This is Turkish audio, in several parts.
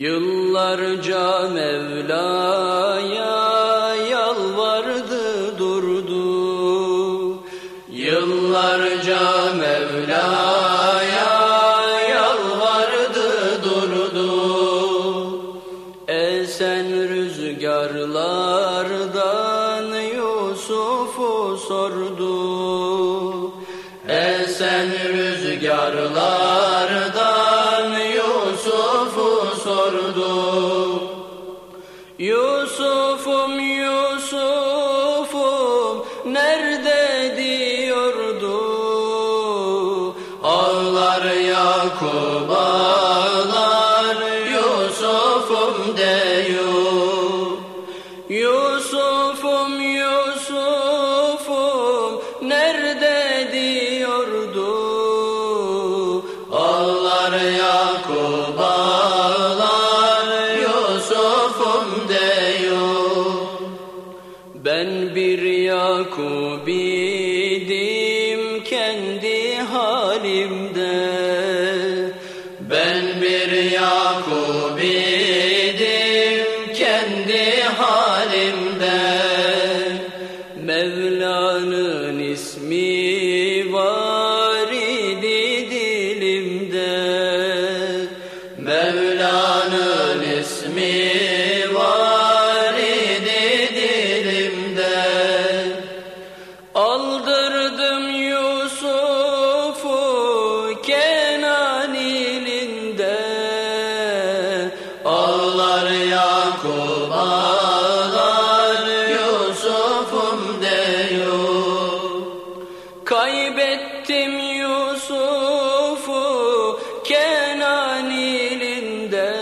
Yıllarca Mevla'ya yalvardı durdu. Yıllarca Mevla'ya yalvardı durdu. Esen rüzgarlardan Yusuf'u sordu. Esen rüzgarlardan Yusuf'um Yusuf'um nerede diyordu? Ağlar Yakup ağlar Yusuf'um diyor Yusuf'um Yusuf'um nerede Ben bir Yakup idim kendi halimde. Ben bir Yakup Ağlar Yakup ağlar Yusuf'um diyor. Kaybettim Yusuf'u Kenan ilinde.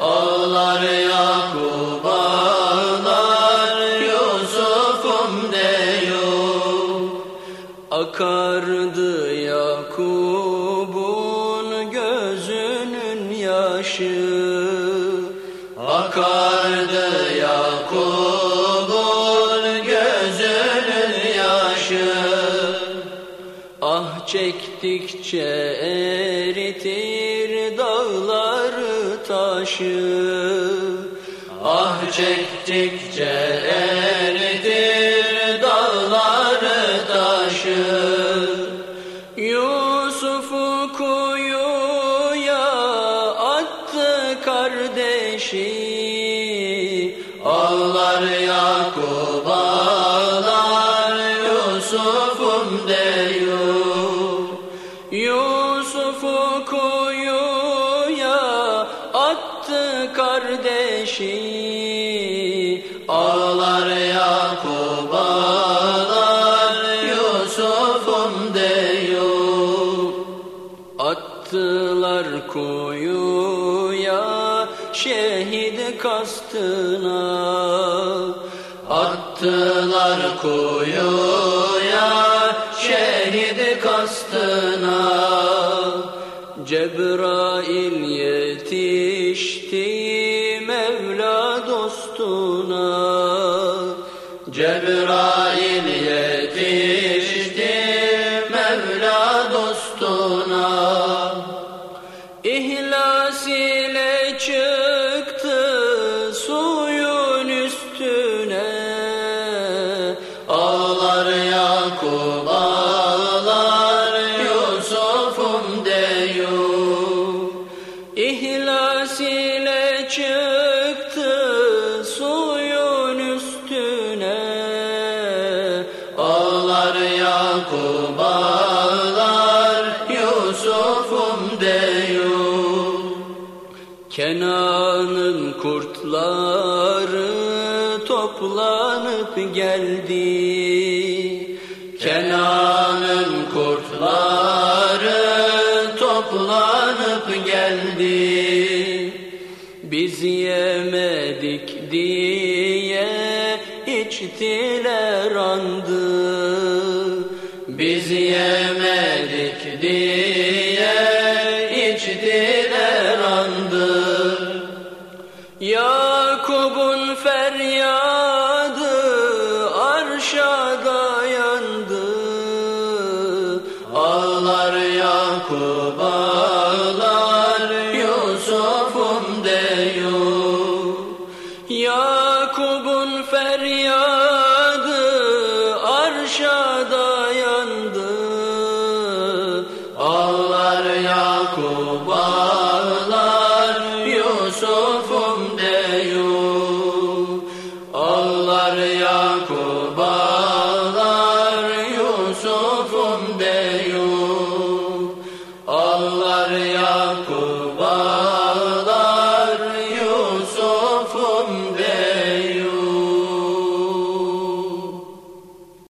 Ağlar Yakup ağlar Yusuf'um diyor. Akardı Yakub'un Akardı Yakub'un gözünün yaşı. Ah çektikçe eritir dağları taşı. Ah çektikçe eritir dağları taşı. Yusuf'u kuyuya attı kardeşi Ağlar Yakup ağlar Yusuf'um diyor. Yusuf'u kuyuya attı kardeşi. Ağlar Yakup ağlar Yusuf'um diyor. Attılar kuyuya kastına Attılar kuyuya şehit kastına. Cebrail yetişti Mevla dostuna. Cebrail yetişti Mevla dostuna. İhlas Ağlar Yakup ağlar Yusuf'um ile çıktı suyun üstüne. Ağlar Yakup ağlar Kenan'ın kurtları toplanıp geldi geldi. Biz yemedik diye içtiler andı. Biz yemedik diye içtiler andı. Yakup'un feryadı arşa dayandı. Ağlar Yakup başa dayandı. Ağlar Yakub ağlar Yusuf'um deyur Ağlar Yakub ağlar Yusuf'um deyur Ağlar Yakub